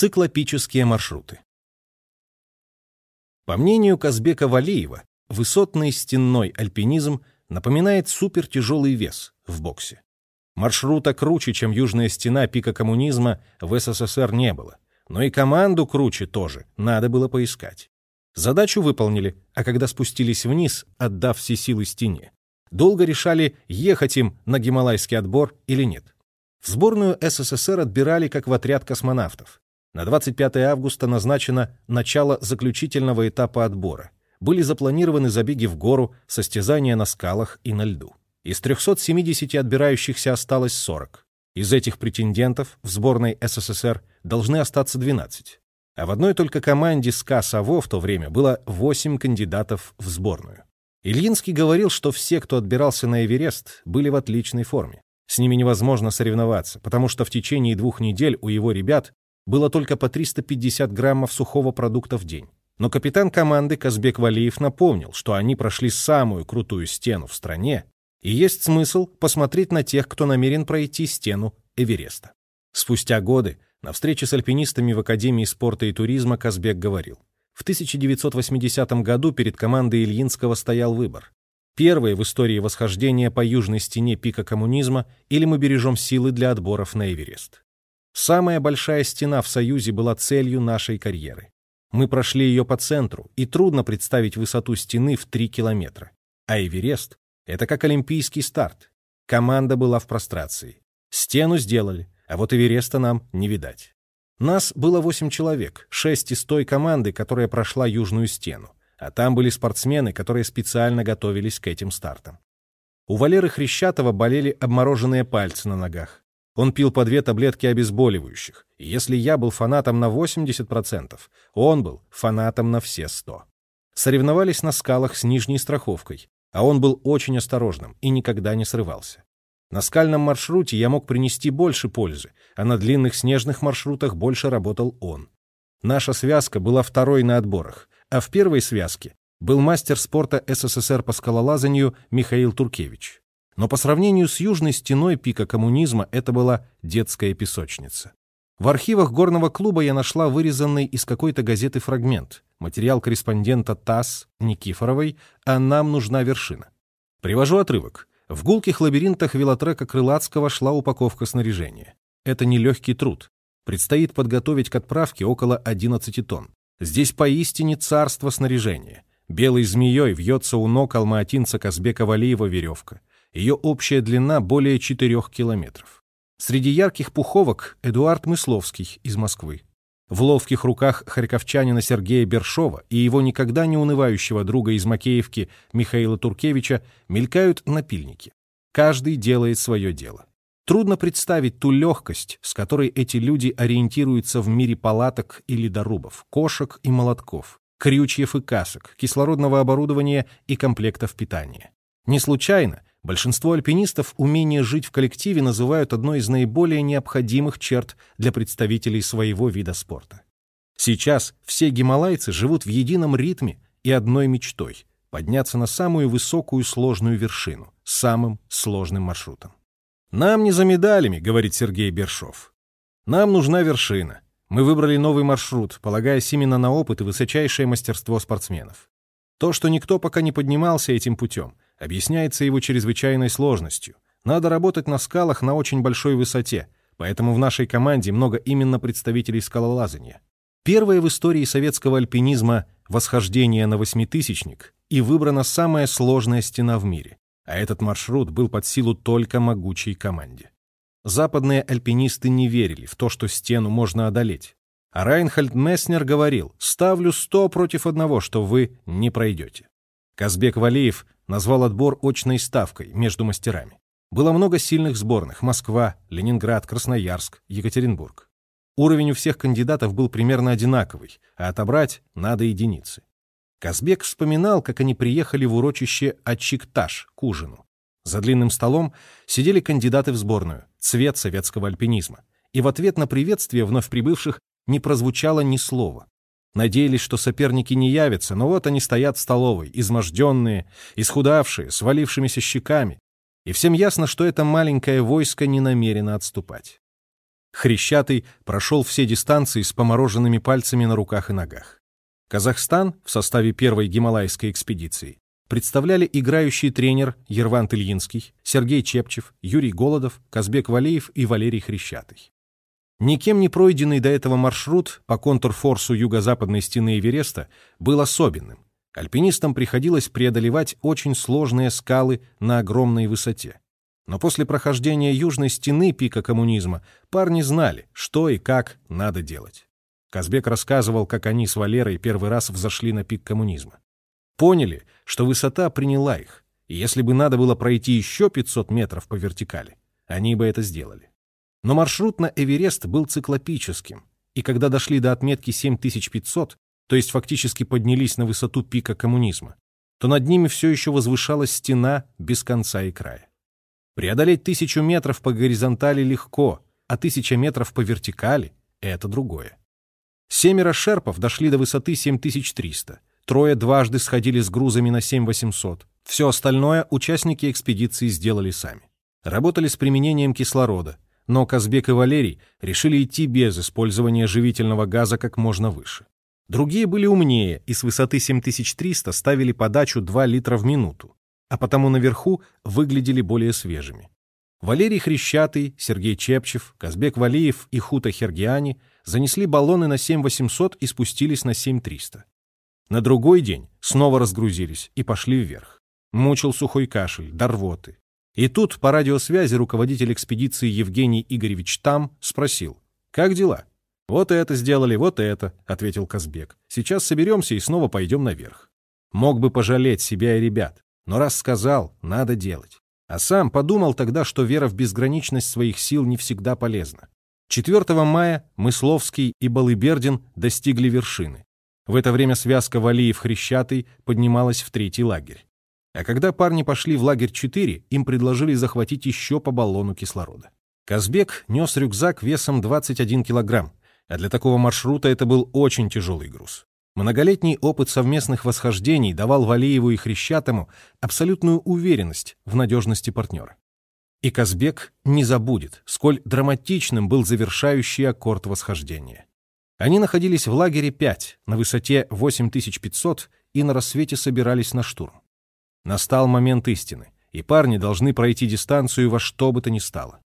Циклопические маршруты. По мнению Казбека Валиева, высотный стенной альпинизм напоминает супертяжелый вес в боксе. Маршрута круче, чем южная стена пика коммунизма, в СССР не было. Но и команду круче тоже надо было поискать. Задачу выполнили, а когда спустились вниз, отдав все силы стене, долго решали, ехать им на гималайский отбор или нет. В сборную СССР отбирали как в отряд космонавтов. На 25 августа назначено начало заключительного этапа отбора. Были запланированы забеги в гору, состязания на скалах и на льду. Из 370 отбирающихся осталось 40. Из этих претендентов в сборной СССР должны остаться 12. А в одной только команде СКА «Саво» в то время было 8 кандидатов в сборную. Ильинский говорил, что все, кто отбирался на Эверест, были в отличной форме. С ними невозможно соревноваться, потому что в течение двух недель у его ребят было только по 350 граммов сухого продукта в день. Но капитан команды Казбек Валиев напомнил, что они прошли самую крутую стену в стране, и есть смысл посмотреть на тех, кто намерен пройти стену Эвереста. Спустя годы на встрече с альпинистами в Академии спорта и туризма Казбек говорил, в 1980 году перед командой Ильинского стоял выбор. Первое в истории восхождения по южной стене пика коммунизма или мы бережем силы для отборов на Эверест. Самая большая стена в Союзе была целью нашей карьеры. Мы прошли ее по центру, и трудно представить высоту стены в 3 километра. А Эверест — это как олимпийский старт. Команда была в прострации. Стену сделали, а вот Эвереста нам не видать. Нас было 8 человек, 6 из той команды, которая прошла южную стену. А там были спортсмены, которые специально готовились к этим стартам. У Валеры Хрещатова болели обмороженные пальцы на ногах. Он пил по две таблетки обезболивающих. И если я был фанатом на 80%, он был фанатом на все 100. Соревновались на скалах с нижней страховкой, а он был очень осторожным и никогда не срывался. На скальном маршруте я мог принести больше пользы, а на длинных снежных маршрутах больше работал он. Наша связка была второй на отборах, а в первой связке был мастер спорта СССР по скалолазанию Михаил Туркевич но по сравнению с южной стеной пика коммунизма это была детская песочница. В архивах горного клуба я нашла вырезанный из какой-то газеты фрагмент, материал корреспондента ТАСС Никифоровой «А нам нужна вершина». Привожу отрывок. В гулких лабиринтах велотрека Крылатского шла упаковка снаряжения. Это нелегкий труд. Предстоит подготовить к отправке около 11 тонн. Здесь поистине царство снаряжения. Белой змеей вьется у ног алмаатинца Казбека Валиева веревка. Ее общая длина более 4 километров. Среди ярких пуховок Эдуард Мысловский из Москвы. В ловких руках харьковчанина Сергея Бершова и его никогда не унывающего друга из Макеевки Михаила Туркевича мелькают напильники. Каждый делает свое дело. Трудно представить ту легкость, с которой эти люди ориентируются в мире палаток и ледорубов, кошек и молотков, крючьев и касок, кислородного оборудования и комплектов питания. Не случайно Большинство альпинистов умение жить в коллективе называют одной из наиболее необходимых черт для представителей своего вида спорта. Сейчас все гималайцы живут в едином ритме и одной мечтой — подняться на самую высокую сложную вершину, самым сложным маршрутом. «Нам не за медалями», — говорит Сергей Бершов. «Нам нужна вершина. Мы выбрали новый маршрут, полагаясь именно на опыт и высочайшее мастерство спортсменов. То, что никто пока не поднимался этим путем — объясняется его чрезвычайной сложностью. Надо работать на скалах на очень большой высоте, поэтому в нашей команде много именно представителей скалолазания. Первое в истории советского альпинизма восхождение на восьмитысячник и выбрана самая сложная стена в мире, а этот маршрут был под силу только могучей команде. Западные альпинисты не верили в то, что стену можно одолеть. А Райнхальд Месснер говорил, ставлю сто против одного, что вы не пройдете. Казбек Валиев назвал отбор очной ставкой между мастерами. Было много сильных сборных – Москва, Ленинград, Красноярск, Екатеринбург. Уровень у всех кандидатов был примерно одинаковый, а отобрать надо единицы. Казбек вспоминал, как они приехали в урочище Ачикташ к ужину. За длинным столом сидели кандидаты в сборную, цвет советского альпинизма. И в ответ на приветствие вновь прибывших не прозвучало ни слова. Надеялись, что соперники не явятся, но вот они стоят в столовой, изможденные, исхудавшие, с щеками. И всем ясно, что это маленькое войско не намерено отступать. Хрещатый прошел все дистанции с помороженными пальцами на руках и ногах. Казахстан в составе первой гималайской экспедиции представляли играющий тренер Ерван Ильинский, Сергей Чепчев, Юрий Голодов, Казбек Валеев и Валерий Хрещатый. Никем не пройденный до этого маршрут по контрфорсу юго-западной стены Эвереста был особенным. Альпинистам приходилось преодолевать очень сложные скалы на огромной высоте. Но после прохождения южной стены пика коммунизма парни знали, что и как надо делать. Казбек рассказывал, как они с Валерой первый раз взошли на пик коммунизма. Поняли, что высота приняла их, и если бы надо было пройти еще 500 метров по вертикали, они бы это сделали. Но маршрут на Эверест был циклопическим, и когда дошли до отметки 7500, то есть фактически поднялись на высоту пика коммунизма, то над ними все еще возвышалась стена без конца и края. Преодолеть тысячу метров по горизонтали легко, а тысяча метров по вертикали — это другое. Семеро шерпов дошли до высоты 7300, трое дважды сходили с грузами на 7800. Все остальное участники экспедиции сделали сами. Работали с применением кислорода, но Казбек и Валерий решили идти без использования живительного газа как можно выше. Другие были умнее и с высоты 7300 ставили подачу 2 литра в минуту, а потому наверху выглядели более свежими. Валерий Хрещатый, Сергей Чепчев, Казбек Валиев и Хута Хергиани занесли баллоны на 7800 и спустились на 7300. На другой день снова разгрузились и пошли вверх. Мучил сухой кашель, до рвоты. И тут по радиосвязи руководитель экспедиции Евгений Игоревич Там спросил, «Как дела?» «Вот это сделали, вот это», — ответил Казбек. «Сейчас соберемся и снова пойдем наверх». Мог бы пожалеть себя и ребят, но раз сказал, надо делать. А сам подумал тогда, что вера в безграничность своих сил не всегда полезна. 4 мая Мысловский и Балыбердин достигли вершины. В это время связка Валиев-Хрещатый поднималась в третий лагерь. А когда парни пошли в лагерь 4, им предложили захватить еще по баллону кислорода. Казбек нес рюкзак весом 21 килограмм, а для такого маршрута это был очень тяжелый груз. Многолетний опыт совместных восхождений давал Валиеву и Хрещатому абсолютную уверенность в надежности партнера. И Казбек не забудет, сколь драматичным был завершающий аккорд восхождения. Они находились в лагере 5, на высоте 8500, и на рассвете собирались на штурм. Настал момент истины, и парни должны пройти дистанцию во что бы то ни стало.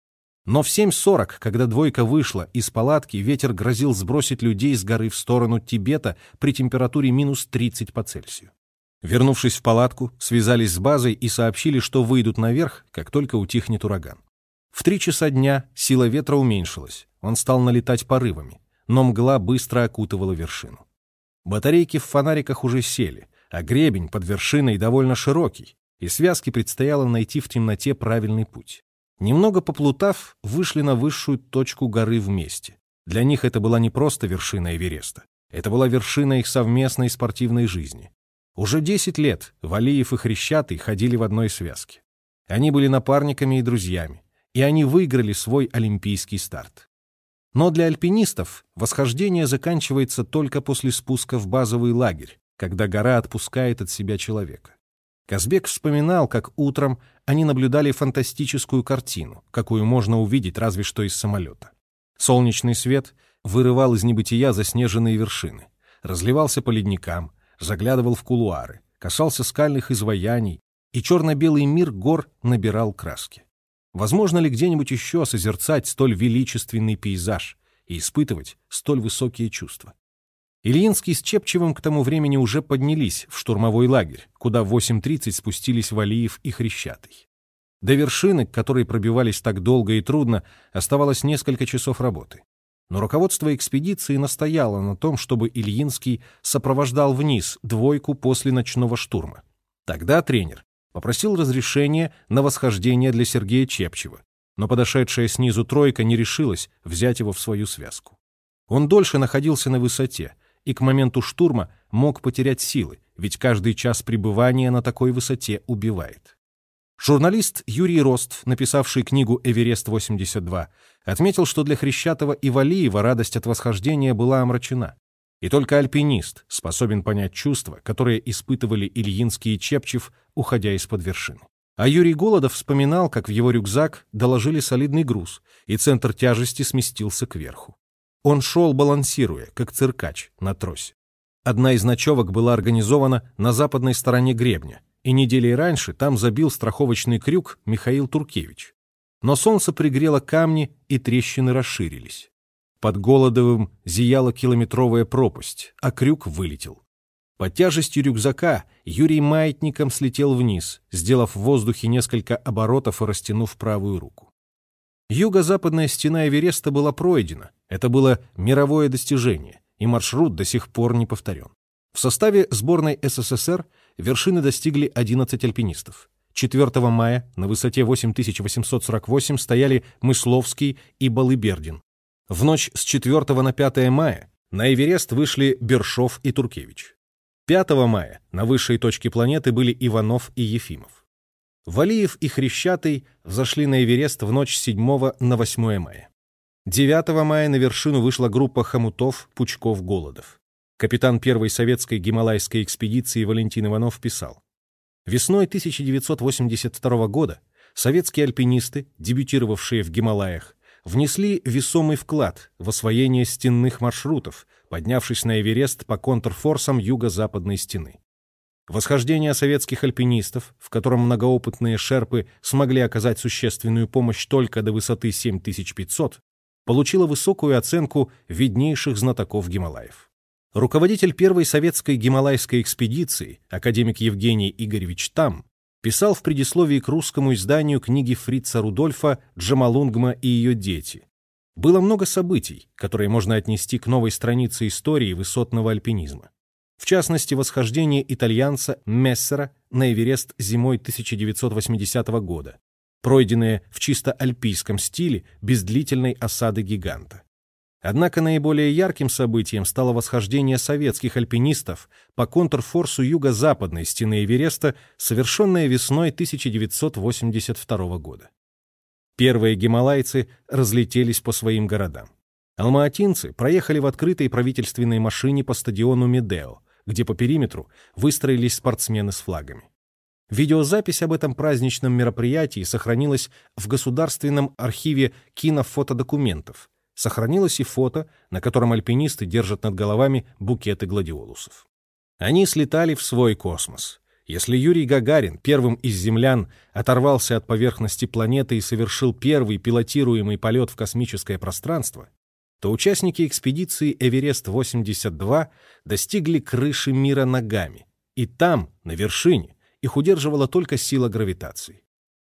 Но в 7.40, когда двойка вышла из палатки, ветер грозил сбросить людей с горы в сторону Тибета при температуре минус 30 по Цельсию. Вернувшись в палатку, связались с базой и сообщили, что выйдут наверх, как только утихнет ураган. В три часа дня сила ветра уменьшилась, он стал налетать порывами, но мгла быстро окутывала вершину. Батарейки в фонариках уже сели, а гребень под вершиной довольно широкий, и связке предстояло найти в темноте правильный путь. Немного поплутав, вышли на высшую точку горы вместе. Для них это была не просто вершина Эвереста. Это была вершина их совместной спортивной жизни. Уже 10 лет Валиев и Хрещатый ходили в одной связке. Они были напарниками и друзьями, и они выиграли свой олимпийский старт. Но для альпинистов восхождение заканчивается только после спуска в базовый лагерь, когда гора отпускает от себя человека. Казбек вспоминал, как утром они наблюдали фантастическую картину, какую можно увидеть разве что из самолета. Солнечный свет вырывал из небытия заснеженные вершины, разливался по ледникам, заглядывал в кулуары, касался скальных изваяний, и черно-белый мир гор набирал краски. Возможно ли где-нибудь еще созерцать столь величественный пейзаж и испытывать столь высокие чувства? Ильинский с Чепчевым к тому времени уже поднялись в штурмовой лагерь, куда в 8.30 спустились Валиев и Хрещатый. До вершины, к которой пробивались так долго и трудно, оставалось несколько часов работы. Но руководство экспедиции настояло на том, чтобы Ильинский сопровождал вниз двойку после ночного штурма. Тогда тренер попросил разрешения на восхождение для Сергея Чепчева, но подошедшая снизу тройка не решилась взять его в свою связку. Он дольше находился на высоте, и к моменту штурма мог потерять силы, ведь каждый час пребывания на такой высоте убивает. Журналист Юрий Рост, написавший книгу «Эверест-82», отметил, что для Хрещатова и Валиева радость от восхождения была омрачена. И только альпинист способен понять чувства, которые испытывали Ильинский и Чепчев, уходя из-под вершины. А Юрий Голодов вспоминал, как в его рюкзак доложили солидный груз, и центр тяжести сместился кверху. Он шел, балансируя, как циркач, на тросе. Одна из ночевок была организована на западной стороне гребня, и недели раньше там забил страховочный крюк Михаил Туркевич. Но солнце пригрело камни, и трещины расширились. Под Голодовым зияла километровая пропасть, а крюк вылетел. Под тяжестью рюкзака Юрий маятником слетел вниз, сделав в воздухе несколько оборотов и растянув правую руку. Юго-западная стена Эвереста была пройдена. Это было мировое достижение, и маршрут до сих пор не повторен. В составе сборной СССР вершины достигли 11 альпинистов. 4 мая на высоте 8848 стояли Мысловский и Балыбердин. В ночь с 4 на 5 мая на Эверест вышли Бершов и Туркевич. 5 мая на высшей точке планеты были Иванов и Ефимов. Валиев и Хрещатый взошли на Эверест в ночь с 7 на 8 мая. 9 мая на вершину вышла группа хомутов, пучков, голодов. Капитан первой советской гималайской экспедиции Валентин Иванов писал. Весной 1982 года советские альпинисты, дебютировавшие в Гималаях, внесли весомый вклад в освоение стенных маршрутов, поднявшись на Эверест по контрфорсам юго-западной стены. Восхождение советских альпинистов, в котором многоопытные шерпы смогли оказать существенную помощь только до высоты 7500, получило высокую оценку виднейших знатоков Гималаев. Руководитель первой советской гималайской экспедиции, академик Евгений Игоревич Там, писал в предисловии к русскому изданию книги Фрица Рудольфа «Джамалунгма и ее дети». Было много событий, которые можно отнести к новой странице истории высотного альпинизма. В частности, восхождение итальянца Мессера на Эверест зимой 1980 года, пройденное в чисто альпийском стиле без длительной осады гиганта. Однако наиболее ярким событием стало восхождение советских альпинистов по контрфорсу юго-западной стены Эвереста, совершенное весной 1982 года. Первые гималайцы разлетелись по своим городам. Алмаатинцы проехали в открытой правительственной машине по стадиону Медео, где по периметру выстроились спортсмены с флагами. Видеозапись об этом праздничном мероприятии сохранилась в Государственном архиве кинофотодокументов, Сохранилось и фото, на котором альпинисты держат над головами букеты гладиолусов. Они слетали в свой космос. Если Юрий Гагарин, первым из землян, оторвался от поверхности планеты и совершил первый пилотируемый полет в космическое пространство, то участники экспедиции «Эверест-82» достигли крыши мира ногами, и там, на вершине, их удерживала только сила гравитации.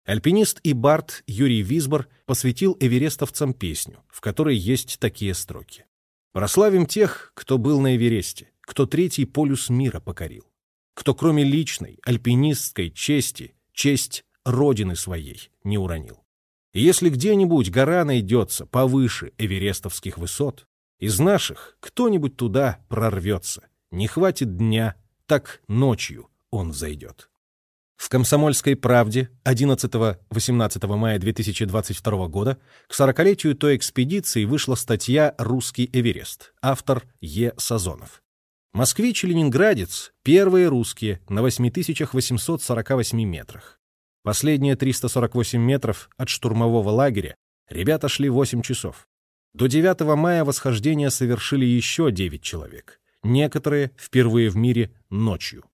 Альпинист и бард Юрий Висбор посвятил эверестовцам песню, в которой есть такие строки. «Прославим тех, кто был на Эвересте, кто третий полюс мира покорил, кто кроме личной, альпинистской чести, честь родины своей не уронил. И если где-нибудь гора найдется повыше эверестовских высот, из наших кто-нибудь туда прорвется, не хватит дня, так ночью он зайдет. В «Комсомольской правде» 11-18 мая 2022 года к 40-летию той экспедиции вышла статья «Русский Эверест», автор Е. Сазонов. Москвич и ленинградец – первые русские на 8848 метрах. Последние 348 метров от штурмового лагеря ребята шли 8 часов. До 9 мая восхождение совершили еще 9 человек. Некоторые впервые в мире ночью.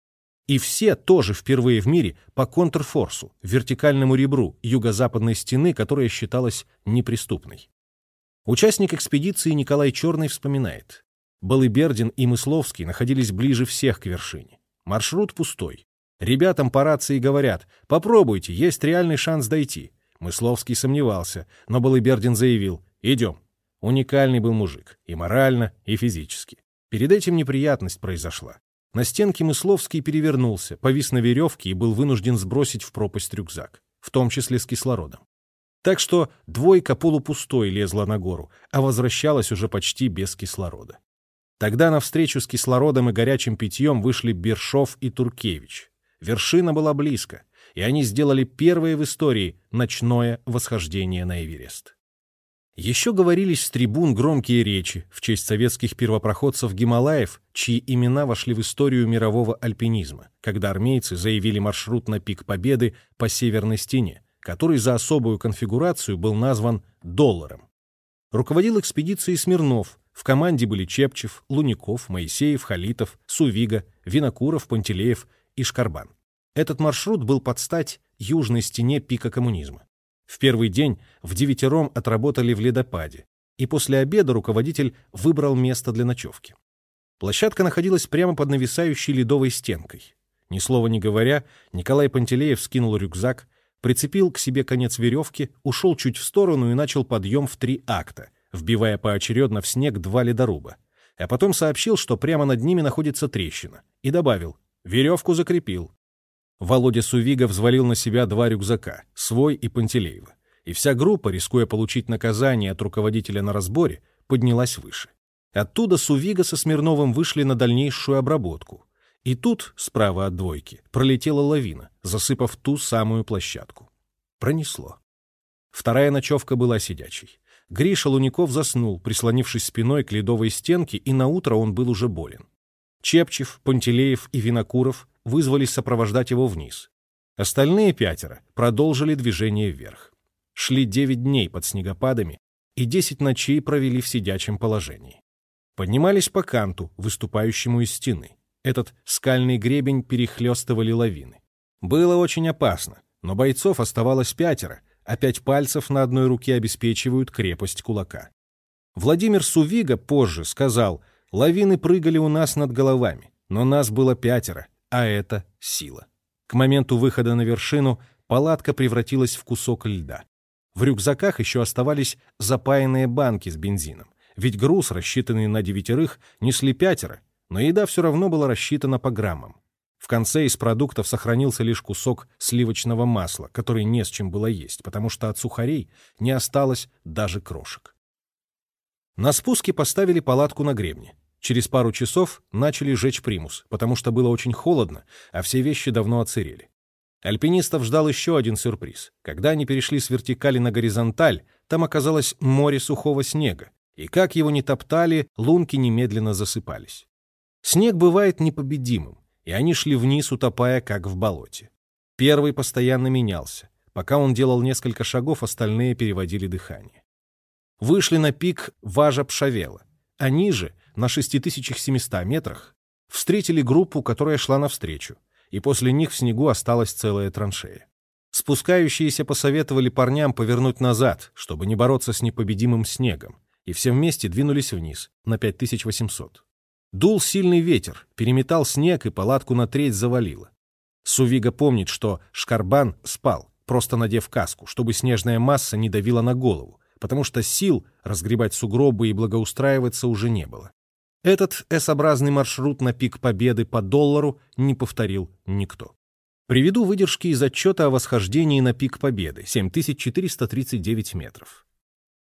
И все тоже впервые в мире по контрфорсу, вертикальному ребру юго-западной стены, которая считалась неприступной. Участник экспедиции Николай Черный вспоминает. Балыбердин и Мысловский находились ближе всех к вершине. Маршрут пустой. Ребятам по рации говорят «Попробуйте, есть реальный шанс дойти». Мысловский сомневался, но Балыбердин заявил «Идем». Уникальный был мужик, и морально, и физически. Перед этим неприятность произошла. На стенке Мысловский перевернулся, повис на веревке и был вынужден сбросить в пропасть рюкзак, в том числе с кислородом. Так что двойка полупустой лезла на гору, а возвращалась уже почти без кислорода. Тогда на встречу с кислородом и горячим питьем вышли Бершов и Туркевич. Вершина была близко, и они сделали первое в истории ночное восхождение на Эверест. Еще говорились с трибун громкие речи в честь советских первопроходцев Гималаев, чьи имена вошли в историю мирового альпинизма, когда армейцы заявили маршрут на пик Победы по северной стене, который за особую конфигурацию был назван «долларом». Руководил экспедицией Смирнов, в команде были Чепчев, Луников, Моисеев, Халитов, Сувига, Винокуров, Пантелеев и Шкарбан. Этот маршрут был под стать южной стене пика коммунизма. В первый день в девятером отработали в ледопаде, и после обеда руководитель выбрал место для ночевки. Площадка находилась прямо под нависающей ледовой стенкой. Ни слова не говоря, Николай Пантелеев скинул рюкзак, прицепил к себе конец веревки, ушел чуть в сторону и начал подъем в три акта, вбивая поочередно в снег два ледоруба. А потом сообщил, что прямо над ними находится трещина, и добавил «веревку закрепил». Володя Сувига взвалил на себя два рюкзака, свой и Пантелеева. И вся группа, рискуя получить наказание от руководителя на разборе, поднялась выше. Оттуда Сувига со Смирновым вышли на дальнейшую обработку. И тут, справа от двойки, пролетела лавина, засыпав ту самую площадку. Пронесло. Вторая ночевка была сидячей. Гриша Луников заснул, прислонившись спиной к ледовой стенке, и наутро он был уже болен. Чепчев, Пантелеев и Винокуров вызвались сопровождать его вниз. Остальные пятеро продолжили движение вверх. Шли девять дней под снегопадами и десять ночей провели в сидячем положении. Поднимались по канту, выступающему из стены. Этот скальный гребень перехлестывали лавины. Было очень опасно, но бойцов оставалось пятеро, а пять пальцев на одной руке обеспечивают крепость кулака. Владимир Сувига позже сказал, лавины прыгали у нас над головами, но нас было пятеро, а это сила. К моменту выхода на вершину палатка превратилась в кусок льда. В рюкзаках еще оставались запаянные банки с бензином, ведь груз, рассчитанный на девятерых, несли пятеро, но еда все равно была рассчитана по граммам. В конце из продуктов сохранился лишь кусок сливочного масла, который не с чем было есть, потому что от сухарей не осталось даже крошек. На спуске поставили палатку на гребне. Через пару часов начали жечь примус, потому что было очень холодно, а все вещи давно оцерели. Альпинистов ждал еще один сюрприз. Когда они перешли с вертикали на горизонталь, там оказалось море сухого снега, и как его ни топтали, лунки немедленно засыпались. Снег бывает непобедимым, и они шли вниз, утопая, как в болоте. Первый постоянно менялся. Пока он делал несколько шагов, остальные переводили дыхание. Вышли на пик Важа-Пшавела, а ниже — на 6700 метрах, встретили группу, которая шла навстречу, и после них в снегу осталась целая траншея. Спускающиеся посоветовали парням повернуть назад, чтобы не бороться с непобедимым снегом, и все вместе двинулись вниз, на 5800. Дул сильный ветер, переметал снег и палатку на треть завалило. Сувига помнит, что Шкарбан спал, просто надев каску, чтобы снежная масса не давила на голову, потому что сил разгребать сугробы и благоустраиваться уже не было. Этот S-образный маршрут на пик Победы по доллару не повторил никто. Приведу выдержки из отчета о восхождении на пик Победы, 7439 метров.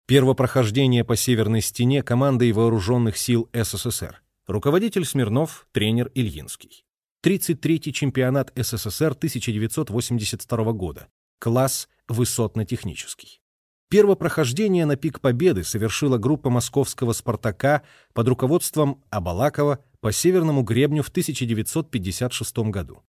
Первопрохождение по северной стене командой вооруженных сил СССР. Руководитель Смирнов, тренер Ильинский. 33-й чемпионат СССР 1982 года. Класс высотно-технический. Первопрохождение на пик Победы совершила группа московского «Спартака» под руководством Абалакова по Северному гребню в 1956 году.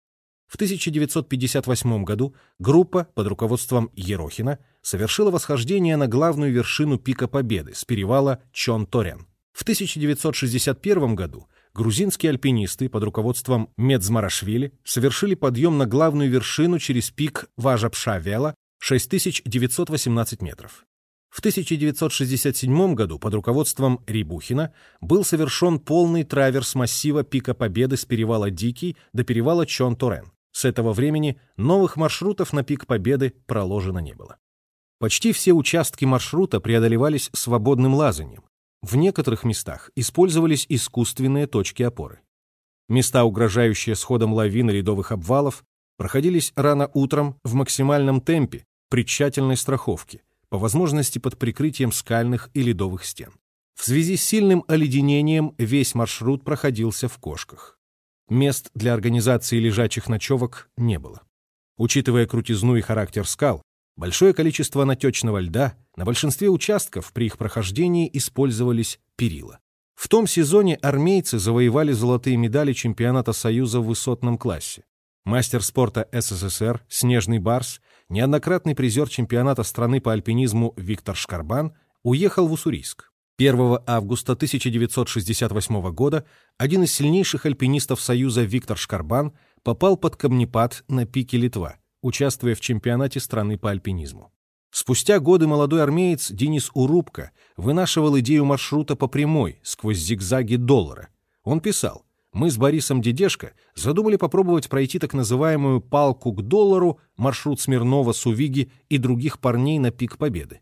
В 1958 году группа под руководством Ерохина совершила восхождение на главную вершину пика Победы с перевала Чон-Торен. В 1961 году грузинские альпинисты под руководством Медзмарашвили совершили подъем на главную вершину через пик Важапша-Вела 6918 метров. В 1967 году под руководством Рибухина был совершен полный траверс массива Пика Победы с перевала Дикий до перевала Чон-Торен. С этого времени новых маршрутов на Пик Победы проложено не было. Почти все участки маршрута преодолевались свободным лазанием. В некоторых местах использовались искусственные точки опоры. Места, угрожающие сходом лавин и ледовых обвалов, проходились рано утром в максимальном темпе при тщательной страховке, по возможности под прикрытием скальных и ледовых стен. В связи с сильным оледенением весь маршрут проходился в кошках. Мест для организации лежачих ночевок не было. Учитывая крутизну и характер скал, Большое количество натечного льда, на большинстве участков при их прохождении использовались перила. В том сезоне армейцы завоевали золотые медали чемпионата Союза в высотном классе. Мастер спорта СССР Снежный Барс, неоднократный призер чемпионата страны по альпинизму Виктор Шкарбан уехал в Уссурийск. 1 августа 1968 года один из сильнейших альпинистов Союза Виктор Шкарбан попал под камнепад на пике Литва, участвуя в чемпионате страны по альпинизму. Спустя годы молодой армеец Денис Урубко вынашивал идею маршрута по прямой, сквозь зигзаги доллара. Он писал, «Мы с Борисом Дедешко задумали попробовать пройти так называемую «палку к доллару», маршрут Смирнова, Сувиги и других парней на пик Победы.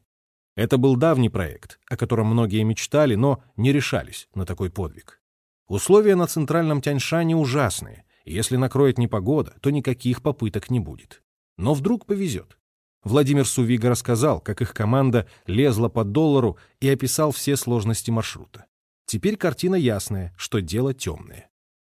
Это был давний проект, о котором многие мечтали, но не решались на такой подвиг. Условия на центральном Тяньшане ужасные, и если накроет непогода, то никаких попыток не будет. Но вдруг повезет. Владимир Сувига рассказал, как их команда лезла по доллару и описал все сложности маршрута. Теперь картина ясная, что дело темное.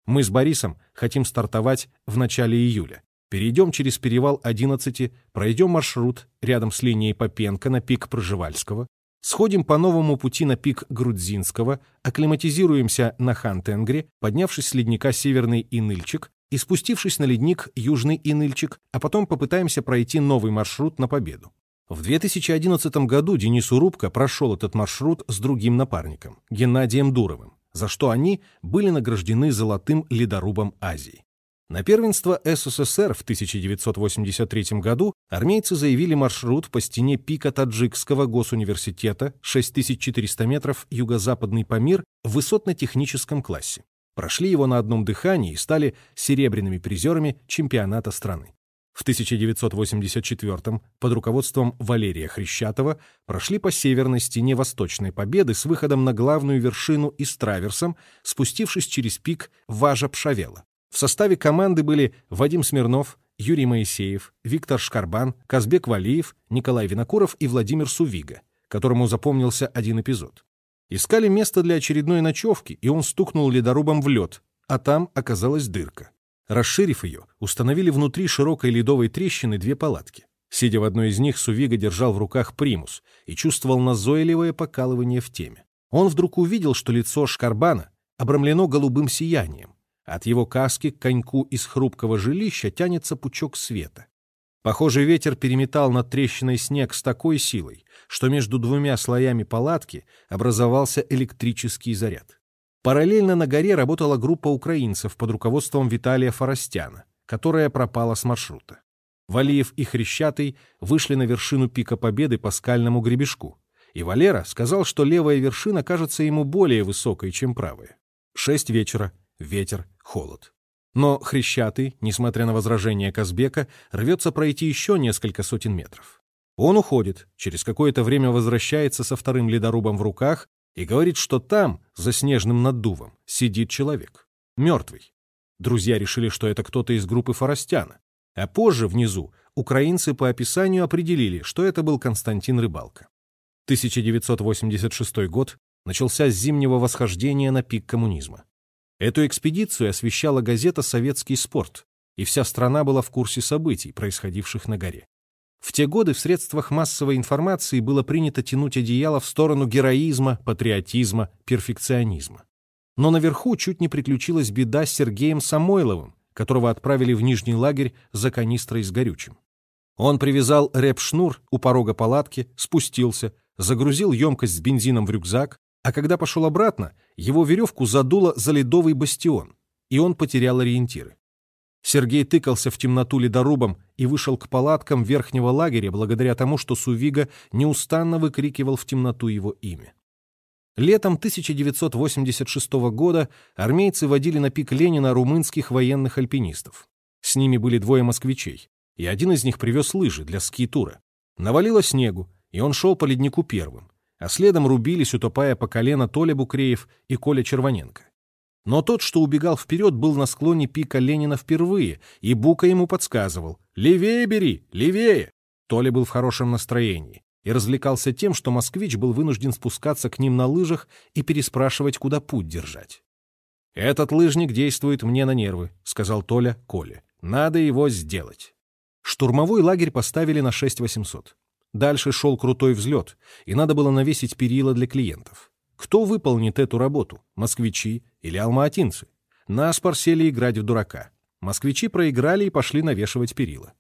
Мы с Борисом хотим стартовать в начале июля. Перейдем через перевал 11, пройдем маршрут рядом с линией Попенко на пик Проживальского, сходим по новому пути на пик Грудзинского, акклиматизируемся на Хантенгре, поднявшись с ледника Северный Иныльчик, и спустившись на ледник Южный Иныльчик, а потом попытаемся пройти новый маршрут на Победу. В 2011 году Денис Урубко прошел этот маршрут с другим напарником, Геннадием Дуровым, за что они были награждены золотым ледорубом Азии. На первенство СССР в 1983 году армейцы заявили маршрут по стене пика Таджикского госуниверситета 6400 метров юго-западный Памир в высотно-техническом классе прошли его на одном дыхании и стали серебряными призерами чемпионата страны. В 1984 под руководством Валерия Хрещатова прошли по северной стене Восточной Победы с выходом на главную вершину и с траверсом, спустившись через пик Важа-Пшавела. В составе команды были Вадим Смирнов, Юрий Моисеев, Виктор Шкарбан, Казбек Валиев, Николай Винокуров и Владимир Сувига, которому запомнился один эпизод. Искали место для очередной ночевки, и он стукнул ледорубом в лед, а там оказалась дырка. Расширив ее, установили внутри широкой ледовой трещины две палатки. Сидя в одной из них, Сувига держал в руках примус и чувствовал назойливое покалывание в теме. Он вдруг увидел, что лицо Шкарбана обрамлено голубым сиянием. От его каски к коньку из хрупкого жилища тянется пучок света. Похожий ветер переметал над трещиной снег с такой силой, что между двумя слоями палатки образовался электрический заряд. Параллельно на горе работала группа украинцев под руководством Виталия Форостяна, которая пропала с маршрута. Валиев и Хрещатый вышли на вершину пика Победы по скальному гребешку, и Валера сказал, что левая вершина кажется ему более высокой, чем правая. Шесть вечера, ветер, холод. Но Хрещатый, несмотря на возражения Казбека, рвется пройти еще несколько сотен метров. Он уходит, через какое-то время возвращается со вторым ледорубом в руках и говорит, что там, за снежным наддувом, сидит человек. Мертвый. Друзья решили, что это кто-то из группы Форостяна. А позже, внизу, украинцы по описанию определили, что это был Константин Рыбалка. 1986 год начался с зимнего восхождения на пик коммунизма. Эту экспедицию освещала газета «Советский спорт», и вся страна была в курсе событий, происходивших на горе. В те годы в средствах массовой информации было принято тянуть одеяло в сторону героизма, патриотизма, перфекционизма. Но наверху чуть не приключилась беда с Сергеем Самойловым, которого отправили в Нижний лагерь за канистрой с горючим. Он привязал реп-шнур у порога палатки, спустился, загрузил емкость с бензином в рюкзак, а когда пошел обратно, его веревку задуло за ледовый бастион, и он потерял ориентиры. Сергей тыкался в темноту ледорубом и вышел к палаткам верхнего лагеря благодаря тому, что Сувига неустанно выкрикивал в темноту его имя. Летом 1986 года армейцы водили на пик Ленина румынских военных альпинистов. С ними были двое москвичей, и один из них привез лыжи для ски-тура. Навалило снегу, и он шел по леднику первым а следом рубились, утопая по колено Толя Букреев и Коля Червоненко. Но тот, что убегал вперед, был на склоне пика Ленина впервые, и Бука ему подсказывал «Левее бери! Левее!». Толя был в хорошем настроении и развлекался тем, что москвич был вынужден спускаться к ним на лыжах и переспрашивать, куда путь держать. «Этот лыжник действует мне на нервы», — сказал Толя Коле. «Надо его сделать». Штурмовой лагерь поставили на 6800. Дальше шел крутой взлет, и надо было навесить перила для клиентов. Кто выполнит эту работу? Москвичи или алмаатинцы? Нас порсели играть в дурака. Москвичи проиграли и пошли навешивать перила.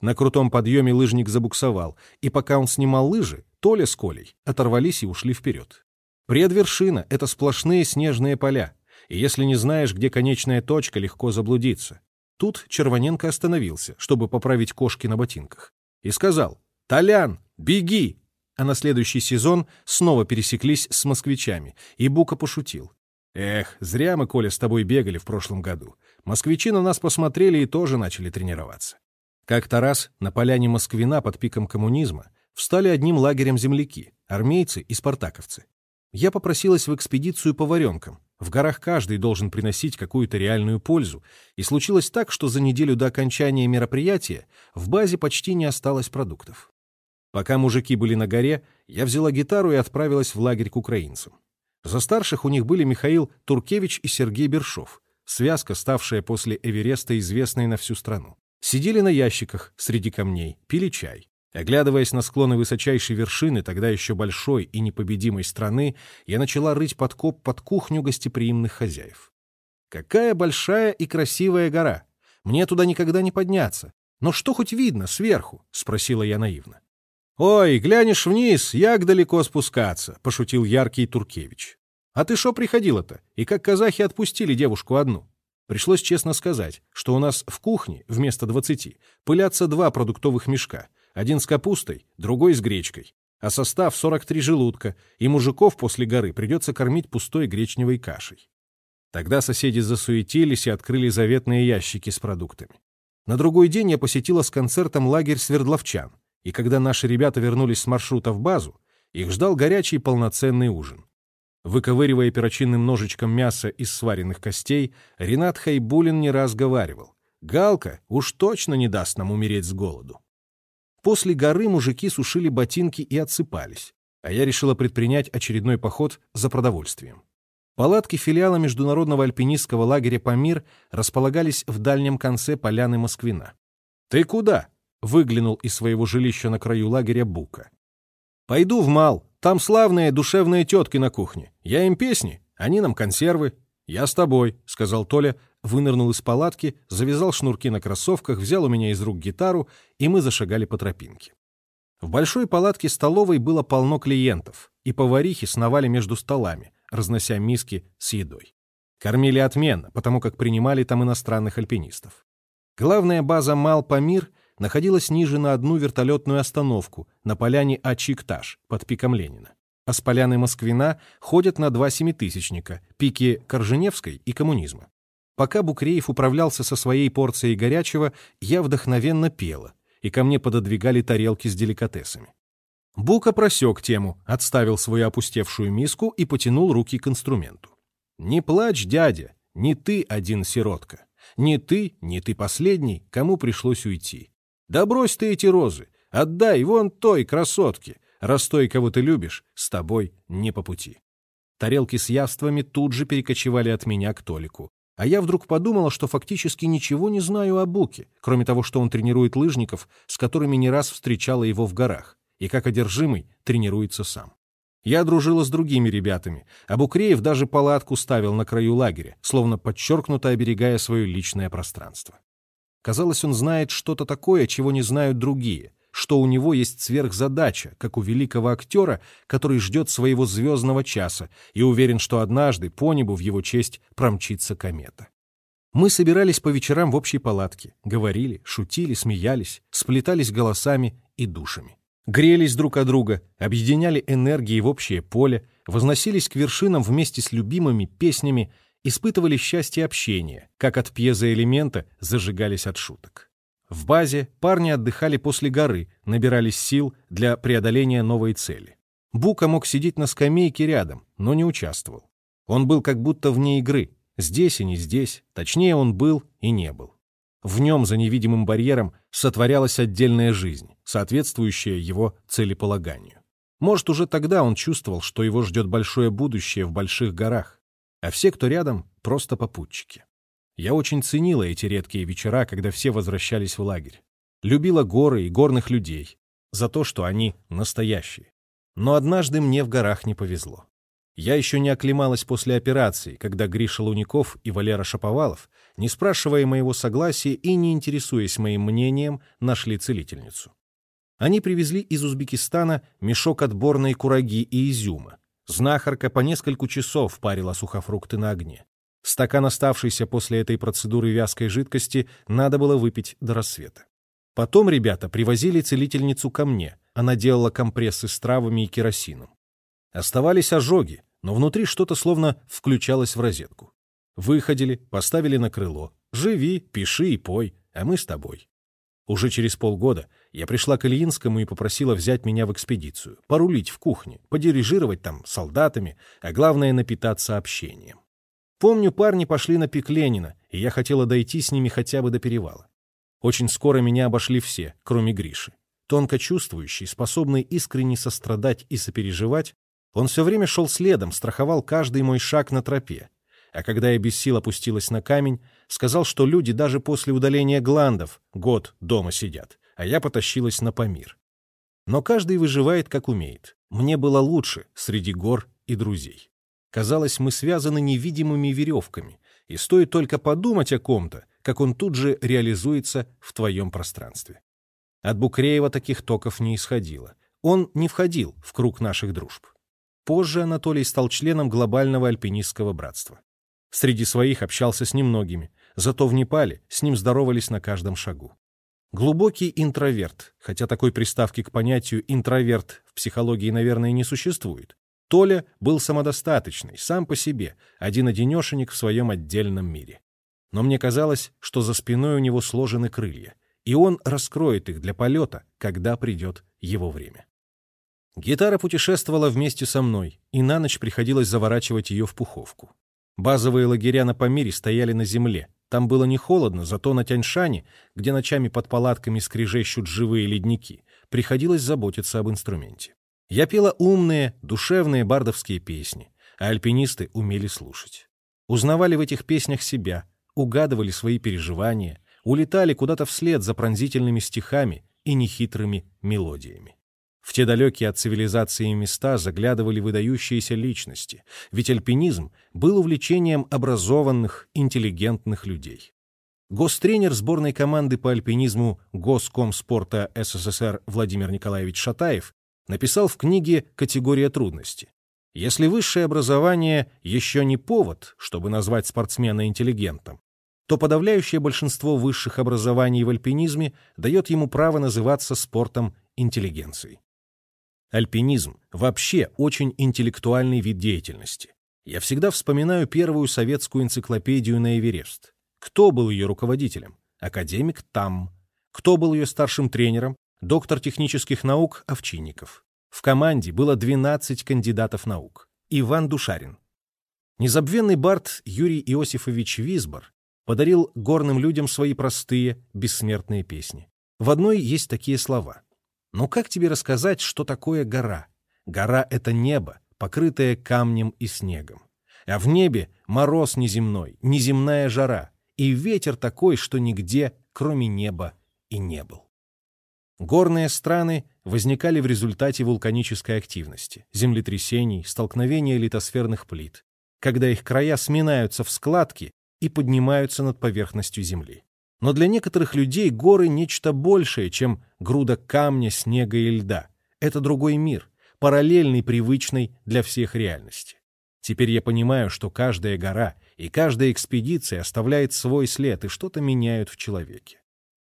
На крутом подъеме лыжник забуксовал, и пока он снимал лыжи, Толя с Колей оторвались и ушли вперед. Предвершина — это сплошные снежные поля, и если не знаешь, где конечная точка, легко заблудиться. Тут Червоненко остановился, чтобы поправить кошки на ботинках, и сказал «Толян, беги!» А на следующий сезон снова пересеклись с москвичами, и Бука пошутил. «Эх, зря мы, Коля, с тобой бегали в прошлом году. Москвичи на нас посмотрели и тоже начали тренироваться». Как-то раз на поляне Москвина под пиком коммунизма встали одним лагерем земляки, армейцы и спартаковцы. Я попросилась в экспедицию по варенкам. В горах каждый должен приносить какую-то реальную пользу, и случилось так, что за неделю до окончания мероприятия в базе почти не осталось продуктов. Пока мужики были на горе, я взяла гитару и отправилась в лагерь к украинцам. За старших у них были Михаил Туркевич и Сергей Бершов, связка, ставшая после Эвереста известной на всю страну. Сидели на ящиках среди камней, пили чай. Оглядываясь на склоны высочайшей вершины, тогда еще большой и непобедимой страны, я начала рыть подкоп под кухню гостеприимных хозяев. Какая большая и красивая гора! Мне туда никогда не подняться. Но что хоть видно сверху? — спросила я наивно. «Ой, глянешь вниз, як далеко спускаться», — пошутил яркий Туркевич. «А ты шо приходила-то? И как казахи отпустили девушку одну?» Пришлось честно сказать, что у нас в кухне вместо двадцати пылятся два продуктовых мешка, один с капустой, другой с гречкой, а состав 43 желудка, и мужиков после горы придется кормить пустой гречневой кашей. Тогда соседи засуетились и открыли заветные ящики с продуктами. На другой день я посетила с концертом лагерь свердловчан, и когда наши ребята вернулись с маршрута в базу, их ждал горячий полноценный ужин. Выковыривая перочинным ножичком мясо из сваренных костей, Ренат Хайбулин не раз говаривал. «Галка уж точно не даст нам умереть с голоду». После горы мужики сушили ботинки и отсыпались, а я решила предпринять очередной поход за продовольствием. Палатки филиала международного альпинистского лагеря «Памир» располагались в дальнем конце поляны Москвина. «Ты куда?» — выглянул из своего жилища на краю лагеря Бука. «Пойду в Мал», там славные душевные тетки на кухне. Я им песни, они нам консервы. Я с тобой, — сказал Толя, вынырнул из палатки, завязал шнурки на кроссовках, взял у меня из рук гитару, и мы зашагали по тропинке. В большой палатке столовой было полно клиентов, и поварихи сновали между столами, разнося миски с едой. Кормили отменно, потому как принимали там иностранных альпинистов. Главная база Мал-Памир находилась ниже на одну вертолетную остановку на поляне Ачикташ под пиком Ленина. А с поляны Москвина ходят на два семитысячника, пики Корженевской и коммунизма. Пока Букреев управлялся со своей порцией горячего, я вдохновенно пела, и ко мне пододвигали тарелки с деликатесами. Бука просек тему, отставил свою опустевшую миску и потянул руки к инструменту. «Не плачь, дядя, не ты один сиротка. Не ты, не ты последний, кому пришлось уйти. Да брось ты эти розы, отдай вон той красотке, раз той, кого ты любишь, с тобой не по пути. Тарелки с явствами тут же перекочевали от меня к Толику. А я вдруг подумала, что фактически ничего не знаю о Буке, кроме того, что он тренирует лыжников, с которыми не раз встречала его в горах, и как одержимый тренируется сам. Я дружила с другими ребятами, а Букреев даже палатку ставил на краю лагеря, словно подчеркнуто оберегая свое личное пространство. Казалось, он знает что-то такое, чего не знают другие, что у него есть сверхзадача, как у великого актера, который ждет своего звездного часа и уверен, что однажды по небу в его честь промчится комета. Мы собирались по вечерам в общей палатке, говорили, шутили, смеялись, сплетались голосами и душами. Грелись друг от друга, объединяли энергии в общее поле, возносились к вершинам вместе с любимыми песнями испытывали счастье общения, как от пьезоэлемента зажигались от шуток. В базе парни отдыхали после горы, набирались сил для преодоления новой цели. Бука мог сидеть на скамейке рядом, но не участвовал. Он был как будто вне игры, здесь и не здесь, точнее он был и не был. В нем за невидимым барьером сотворялась отдельная жизнь, соответствующая его целеполаганию. Может, уже тогда он чувствовал, что его ждет большое будущее в больших горах, а все, кто рядом, просто попутчики. Я очень ценила эти редкие вечера, когда все возвращались в лагерь. Любила горы и горных людей за то, что они настоящие. Но однажды мне в горах не повезло. Я еще не оклемалась после операции, когда Гриша Луников и Валера Шаповалов, не спрашивая моего согласия и не интересуясь моим мнением, нашли целительницу. Они привезли из Узбекистана мешок отборной кураги и изюма. Знахарка по несколько часов парила сухофрукты на огне. Стакан оставшийся после этой процедуры вязкой жидкости надо было выпить до рассвета. Потом ребята привозили целительницу ко мне. Она делала компрессы с травами и керосином. Оставались ожоги, но внутри что-то словно включалось в розетку. Выходили, поставили на крыло. Живи, пиши и пой, а мы с тобой. Уже через полгода я пришла к Ильинскому и попросила взять меня в экспедицию, порулить в кухне, подирижировать там солдатами, а главное — напитаться общением. Помню, парни пошли на пик Ленина, и я хотела дойти с ними хотя бы до перевала. Очень скоро меня обошли все, кроме Гриши. Тонко чувствующий, способный искренне сострадать и сопереживать, он все время шел следом, страховал каждый мой шаг на тропе. А когда я без сил опустилась на камень, сказал, что люди даже после удаления гландов год дома сидят, а я потащилась на Памир. Но каждый выживает, как умеет. Мне было лучше среди гор и друзей. Казалось, мы связаны невидимыми веревками, и стоит только подумать о ком-то, как он тут же реализуется в твоем пространстве. От Букреева таких токов не исходило. Он не входил в круг наших дружб. Позже Анатолий стал членом глобального альпинистского братства. Среди своих общался с немногими, зато в Непале с ним здоровались на каждом шагу. Глубокий интроверт, хотя такой приставки к понятию «интроверт» в психологии, наверное, не существует. Толя был самодостаточный, сам по себе, один-одинешенек в своем отдельном мире. Но мне казалось, что за спиной у него сложены крылья, и он раскроет их для полета, когда придет его время. Гитара путешествовала вместе со мной, и на ночь приходилось заворачивать ее в пуховку. Базовые лагеря на Памире стояли на земле. Там было не холодно, зато на Тяньшане, где ночами под палатками скрежещут живые ледники, приходилось заботиться об инструменте. Я пела умные, душевные бардовские песни, а альпинисты умели слушать. Узнавали в этих песнях себя, угадывали свои переживания, улетали куда-то вслед за пронзительными стихами и нехитрыми мелодиями. В те далекие от цивилизации места заглядывали выдающиеся личности, ведь альпинизм был увлечением образованных, интеллигентных людей. Гостренер сборной команды по альпинизму Госкомспорта СССР Владимир Николаевич Шатаев написал в книге «Категория трудности». Если высшее образование еще не повод, чтобы назвать спортсмена интеллигентом, то подавляющее большинство высших образований в альпинизме дает ему право называться спортом интеллигенции. Альпинизм – вообще очень интеллектуальный вид деятельности. Я всегда вспоминаю первую советскую энциклопедию на Эверест. Кто был ее руководителем? Академик Там. Кто был ее старшим тренером? Доктор технических наук Овчинников. В команде было 12 кандидатов наук. Иван Душарин. Незабвенный бард Юрий Иосифович Висбор подарил горным людям свои простые, бессмертные песни. В одной есть такие слова – но как тебе рассказать, что такое гора? Гора — это небо, покрытое камнем и снегом. А в небе мороз неземной, неземная жара, и ветер такой, что нигде, кроме неба, и не был. Горные страны возникали в результате вулканической активности, землетрясений, столкновения литосферных плит, когда их края сминаются в складки и поднимаются над поверхностью Земли. Но для некоторых людей горы — нечто большее, чем груда камня, снега и льда. Это другой мир, параллельный привычной для всех реальности. Теперь я понимаю, что каждая гора и каждая экспедиция оставляет свой след и что-то меняют в человеке.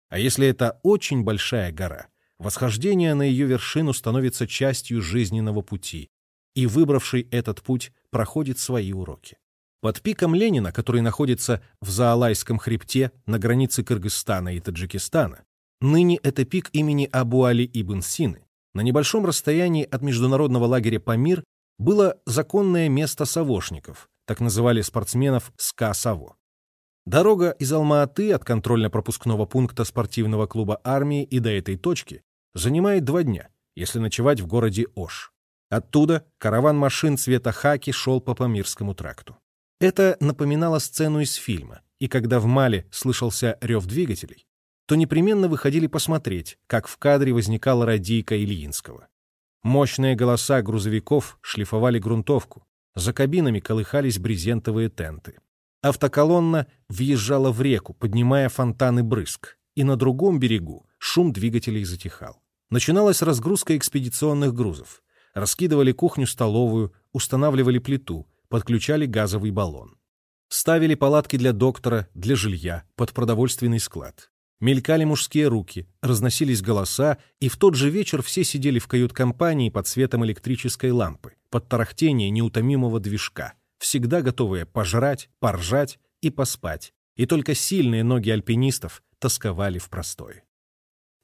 А если это очень большая гора, восхождение на ее вершину становится частью жизненного пути, и выбравший этот путь проходит свои уроки. Под пиком Ленина, который находится в Заалайском хребте на границе Кыргызстана и Таджикистана, ныне это пик имени Абу-Али ибн Сины, на небольшом расстоянии от международного лагеря Памир было законное место савошников, так называли спортсменов СКА-САВО. Дорога из Алма-Аты от контрольно-пропускного пункта спортивного клуба армии и до этой точки занимает два дня, если ночевать в городе Ош. Оттуда караван машин цвета хаки шел по Памирскому тракту. Это напоминало сцену из фильма, и когда вдали слышался рев двигателей, то непременно выходили посмотреть, как в кадре возникала радийка Ильинского. Мощные голоса грузовиков шлифовали грунтовку, за кабинами колыхались брезентовые тенты. Автоколонна въезжала в реку, поднимая фонтаны брызг, и на другом берегу шум двигателей затихал. Начиналась разгрузка экспедиционных грузов. Раскидывали кухню-столовую, устанавливали плиту, подключали газовый баллон. Ставили палатки для доктора, для жилья, под продовольственный склад. Мелькали мужские руки, разносились голоса, и в тот же вечер все сидели в кают-компании под светом электрической лампы, под тарахтение неутомимого движка — всегда готовые пожрать, поржать и поспать, и только сильные ноги альпинистов тосковали в простое.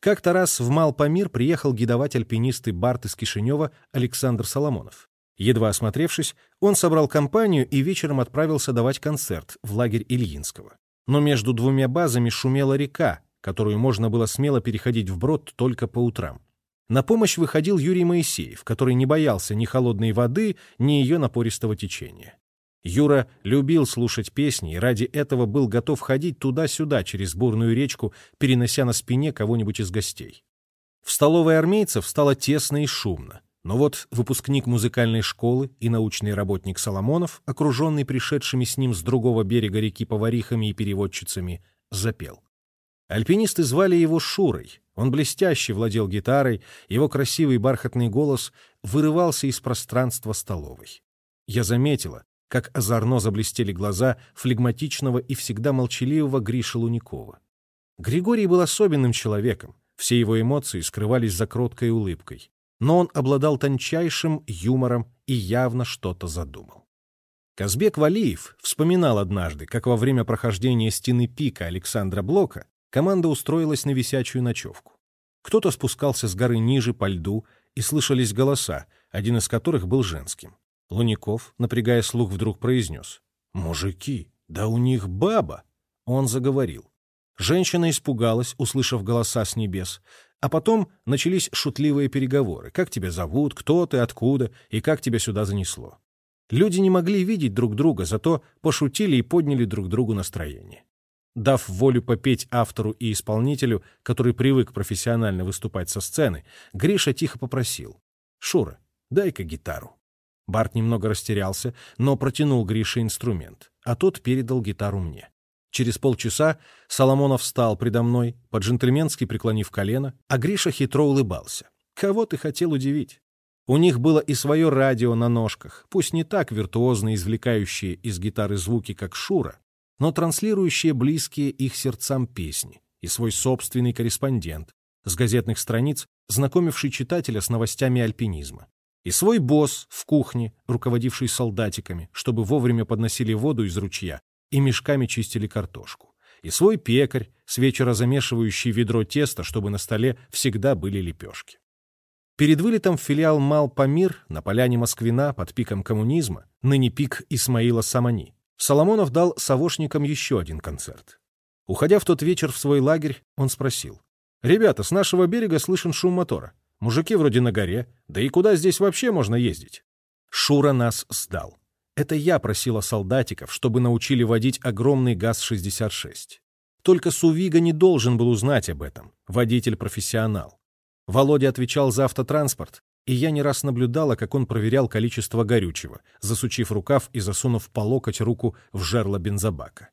Как-то раз в Малпамир приехал гидовать альпинисты Барт из Кишинева Александр Соломонов. Едва осмотревшись, он собрал компанию и вечером отправился давать концерт в лагерь Ильинского. Но между двумя базами шумела река, которую можно было смело переходить вброд только по утрам. На помощь выходил Юрий Моисеев, который не боялся ни холодной воды, ни ее напористого течения. Юра любил слушать песни и ради этого был готов ходить туда-сюда через бурную речку, перенося на спине кого-нибудь из гостей. В столовой армейцев стало тесно и шумно. Но вот выпускник музыкальной школы и научный работник Соломонов, окруженный пришедшими с ним с другого берега реки поварихами и переводчицами, запел. Альпинисты звали его Шурой. Он блестяще владел гитарой, его красивый бархатный голос вырывался из пространства столовой. Я заметила, как озорно заблестели глаза флегматичного и всегда молчаливого Гриши Луникова. Григорий был особенным человеком, все его эмоции скрывались за кроткой улыбкой, но он обладал тончайшим юмором и явно что-то задумал. Казбек Валиев вспоминал однажды, как во время прохождения стены пика Александра Блока команда устроилась на висячую ночевку. Кто-то спускался с горы ниже по льду, и слышались голоса, один из которых был женским. Луников, напрягая слух, вдруг произнес. «Мужики, да у них баба!» Он заговорил. Женщина испугалась, услышав голоса с небес, а потом начались шутливые переговоры. Как тебя зовут, кто ты, откуда и как тебя сюда занесло. Люди не могли видеть друг друга, зато пошутили и подняли друг другу настроение. Дав волю попеть автору и исполнителю, который привык профессионально выступать со сцены, Гриша тихо попросил. «Шура, дай-ка гитару». Барт немного растерялся, но протянул Грише инструмент, а тот передал гитару мне. Через полчаса Соломонов встал предо мной, по-джентльменски преклонив колено, а Гриша хитро улыбался. «Кого ты хотел удивить?» У них было и свое радио на ножках, пусть не так виртуозно извлекающие из гитары звуки, как Шура, но транслирующие близкие их сердцам песни, и свой собственный корреспондент, с газетных страниц, знакомивший читателя с новостями альпинизма. И свой босс в кухне, руководивший солдатиками, чтобы вовремя подносили воду из ручья и мешками чистили картошку. И свой пекарь, с вечера замешивающий ведро теста, чтобы на столе всегда были лепешки. Перед вылетом в филиал Мал-Памир на поляне Москвина под пиком коммунизма, ныне пик Исмаила Самани, Соломонов дал совошникам еще один концерт. Уходя в тот вечер в свой лагерь, он спросил. «Ребята, с нашего берега слышен шум мотора. Мужики вроде на горе. Да и куда здесь вообще можно ездить? Шура нас сдал. Это я просила солдатиков, чтобы научили водить огромный ГАЗ-66. Только Сувига не должен был узнать об этом. Водитель-профессионал. Володя отвечал за автотранспорт, и я не раз наблюдала, как он проверял количество горючего, засучив рукав и засунув по локоть руку в жерло бензобака.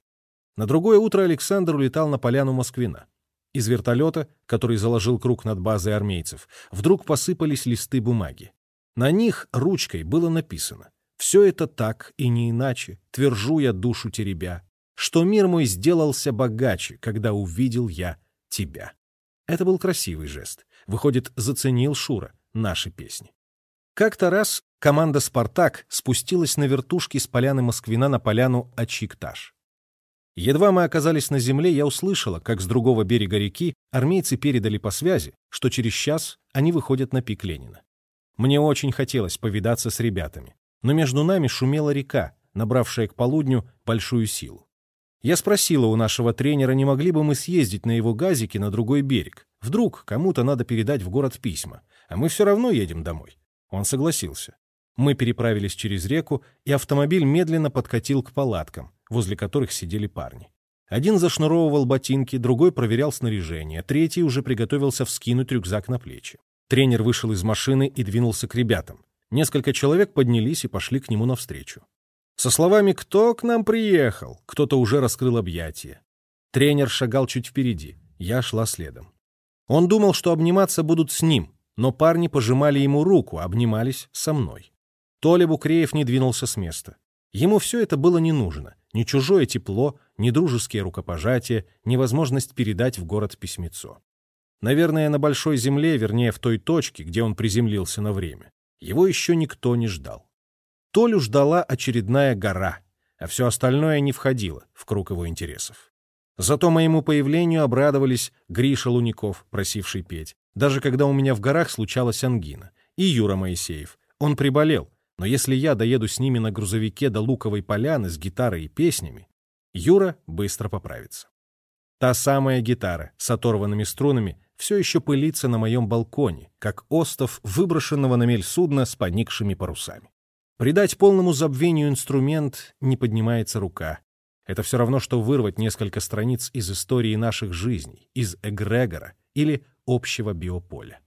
На другое утро Александр улетал на поляну Москвина. Из вертолета, который заложил круг над базой армейцев, вдруг посыпались листы бумаги. На них ручкой было написано «Все это так и не иначе, твержу я душу теребя, что мир мой сделался богаче, когда увидел я тебя». Это был красивый жест. Выходит, заценил Шура наши песни. Как-то раз команда «Спартак» спустилась на вертушке с поляны Москвина на поляну Ачикташ. Едва мы оказались на земле, я услышала, как с другого берега реки армейцы передали по связи, что через час они выходят на пик Ленина. Мне очень хотелось повидаться с ребятами, но между нами шумела река, набравшая к полудню большую силу. Я спросила у нашего тренера, не могли бы мы съездить на его газике на другой берег. Вдруг кому-то надо передать в город письма, а мы все равно едем домой. Он согласился. Мы переправились через реку, и автомобиль медленно подкатил к палаткам, возле которых сидели парни. Один зашнуровывал ботинки, другой проверял снаряжение, третий уже приготовился вскинуть рюкзак на плечи. Тренер вышел из машины и двинулся к ребятам. Несколько человек поднялись и пошли к нему навстречу. Со словами «Кто к нам приехал?» кто-то уже раскрыл объятия. Тренер шагал чуть впереди, я шла следом. Он думал, что обниматься будут с ним, но парни пожимали ему руку, обнимались со мной. Толя Букреев не двинулся с места. Ему все это было не нужно. Ни чужое тепло, ни дружеские рукопожатия, ни возможность передать в город письмецо. Наверное, на большой земле, вернее, в той точке, где он приземлился на время, его еще никто не ждал. Толю ждала очередная гора, а все остальное не входило в круг его интересов. Зато моему появлению обрадовались Гриша Луников, просивший петь, даже когда у меня в горах случалась ангина, и Юра Моисеев. Он приболел, но если я доеду с ними на грузовике до Луковой поляны с гитарой и песнями, Юра быстро поправится. Та самая гитара с оторванными струнами все еще пылится на моем балконе, как остов выброшенного на мель судна с поникшими парусами. Придать полному забвению инструмент не поднимается рука. Это все равно, что вырвать несколько страниц из истории наших жизней, из эгрегора или общего биополя.